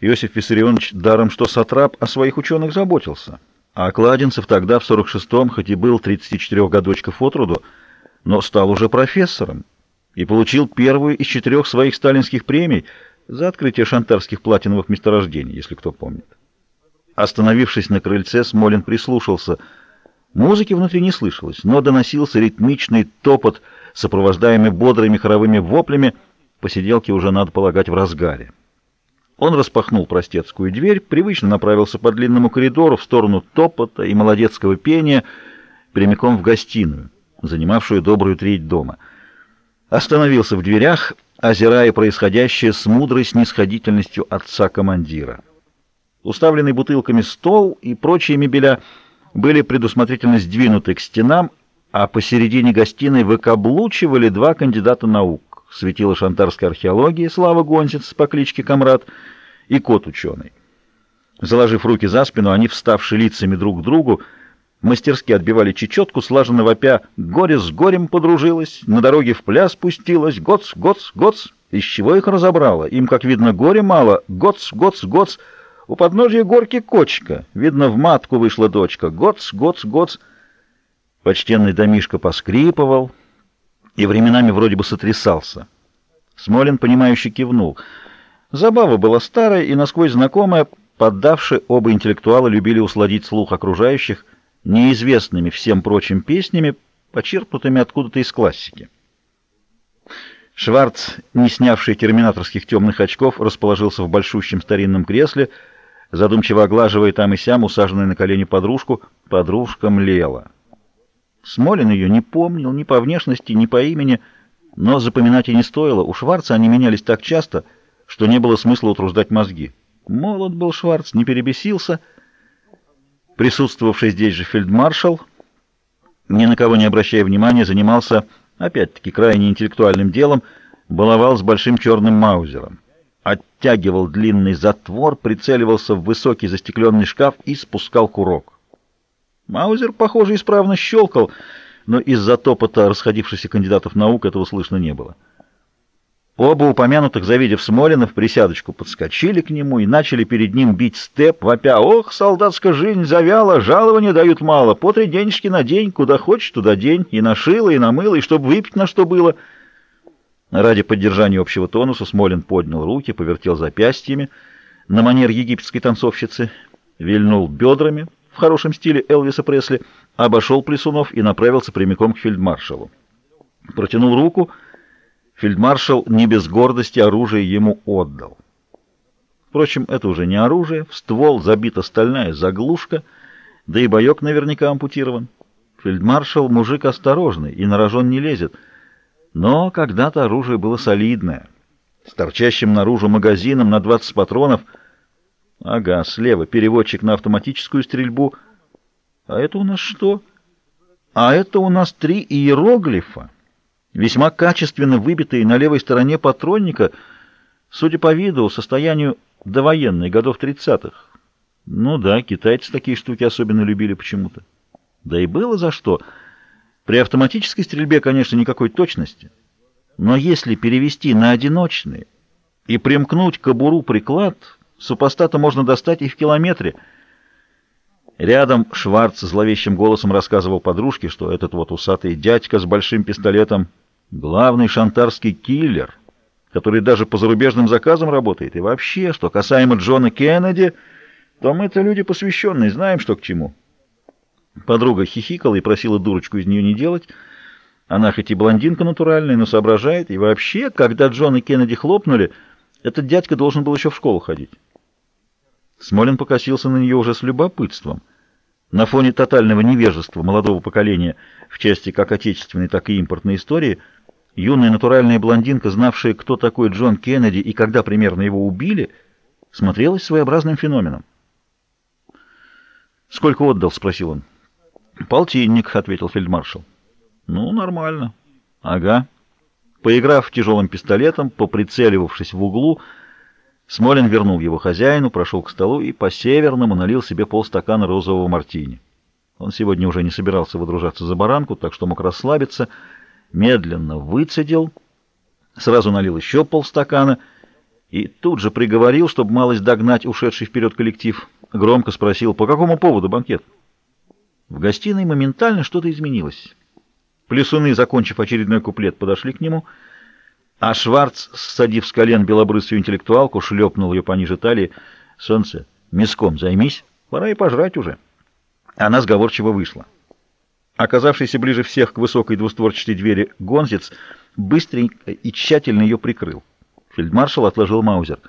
Иосиф Виссарионович даром что сатрап о своих ученых заботился. А Кладенцев тогда, в 46-м, хоть и был 34 годочков от роду, но стал уже профессором и получил первую из четырех своих сталинских премий за открытие шантарских платиновых месторождений, если кто помнит. Остановившись на крыльце, Смолин прислушался. Музыки внутри не слышалось, но доносился ритмичный топот, сопровождаемый бодрыми хоровыми воплями, посиделки уже, надо полагать, в разгаре. Он распахнул простецкую дверь, привычно направился по длинному коридору в сторону топота и молодецкого пения, прямиком в гостиную, занимавшую добрую треть дома. Остановился в дверях, озирая происходящее с мудрой снисходительностью отца-командира. Уставленный бутылками стол и прочие мебеля были предусмотрительно сдвинуты к стенам, а посередине гостиной выкаблучивали два кандидата наук. Светило шантарской археологии Слава Гонсец по кличке Камрад и кот-ученый. Заложив руки за спину, они, вставши лицами друг к другу, мастерски отбивали чечетку, слаженно вопя «Горе с горем подружилось, на дороге в пляс пустилась, гоц, гоц, гоц». Из чего их разобрало? Им, как видно, горе мало. Гоц, гоц, гоц. У подножья горки кочка. Видно, в матку вышла дочка. Гоц, гоц, гоц. Почтенный домишко поскрипывал и временами вроде бы сотрясался. Смолин, понимающе кивнул. Забава была старая и насквозь знакомая. Поддавши, оба интеллектуала любили усладить слух окружающих неизвестными всем прочим песнями, почерпнутыми откуда-то из классики. Шварц, не снявший терминаторских темных очков, расположился в большущем старинном кресле, задумчиво оглаживая там и сям усаженную на колени подружку, подружка млела. Смолин ее не помнил ни по внешности, ни по имени, но запоминать и не стоило. У Шварца они менялись так часто, что не было смысла утруждать мозги. Молод был Шварц, не перебесился. Присутствовавший здесь же фельдмаршал, ни на кого не обращая внимания, занимался, опять-таки, крайне интеллектуальным делом, баловал с большим черным маузером оттягивал длинный затвор, прицеливался в высокий застекленный шкаф и спускал курок. Маузер, похоже, исправно щелкал, но из-за топота расходившихся кандидатов наук этого слышно не было. Оба упомянутых, завидев Смолина, в присядочку подскочили к нему и начали перед ним бить степ, вопя «Ох, солдатская жизнь завяла, жалования дают мало, по три денежки на день, куда хочешь, туда день, и нашила, и намыла, и чтоб выпить на что было». Ради поддержания общего тонуса Смолин поднял руки, повертел запястьями на манер египетской танцовщицы, вильнул бедрами в хорошем стиле Элвиса Пресли, обошел Плесунов и направился прямиком к фельдмаршалу. Протянул руку, фельдмаршал не без гордости оружие ему отдал. Впрочем, это уже не оружие, в ствол забита стальная заглушка, да и боек наверняка ампутирован. Фельдмаршал мужик осторожный и на рожон не лезет — но когда-то оружие было солидное, с торчащим наружу магазином на 20 патронов. Ага, слева переводчик на автоматическую стрельбу. А это у нас что? А это у нас три иероглифа, весьма качественно выбитые на левой стороне патронника, судя по виду, состоянию довоенной, годов 30-х. Ну да, китайцы такие штуки особенно любили почему-то. Да и было за что — при автоматической стрельбе, конечно, никакой точности, но если перевести на одиночные и примкнуть к кобуру приклад, супостата можно достать и в километре. Рядом Шварц зловещим голосом рассказывал подружке, что этот вот усатый дядька с большим пистолетом — главный шантарский киллер, который даже по зарубежным заказам работает. И вообще, что касаемо Джона Кеннеди, то мы-то люди посвященные, знаем, что к чему. Подруга хихикала и просила дурочку из нее не делать. Она хоть и блондинка натуральная, но соображает. И вообще, когда Джон и Кеннеди хлопнули, этот дядька должен был еще в школу ходить. Смолин покосился на нее уже с любопытством. На фоне тотального невежества молодого поколения в части как отечественной, так и импортной истории, юная натуральная блондинка, знавшая, кто такой Джон Кеннеди и когда примерно его убили, смотрелась своеобразным феноменом. «Сколько отдал?» — спросил он. «Полтинник», — ответил фельдмаршал. «Ну, нормально». «Ага». Поиграв тяжелым пистолетом, поприцеливавшись в углу, Смолин вернул его хозяину, прошел к столу и по-северному налил себе полстакана розового мартини. Он сегодня уже не собирался выдружаться за баранку, так что мог расслабиться, медленно выцедил, сразу налил еще полстакана и тут же приговорил, чтобы малость догнать ушедший вперед коллектив. Громко спросил, по какому поводу банкет? В гостиной моментально что-то изменилось. Плесуны, закончив очередной куплет, подошли к нему, а Шварц, ссадив с колен белобрысую интеллектуалку, шлепнул ее пониже талии. «Солнце, мяском займись, пора и пожрать уже». Она сговорчиво вышла. Оказавшийся ближе всех к высокой двустворчатой двери Гонзец быстренько и тщательно ее прикрыл. Фельдмаршал отложил маузер —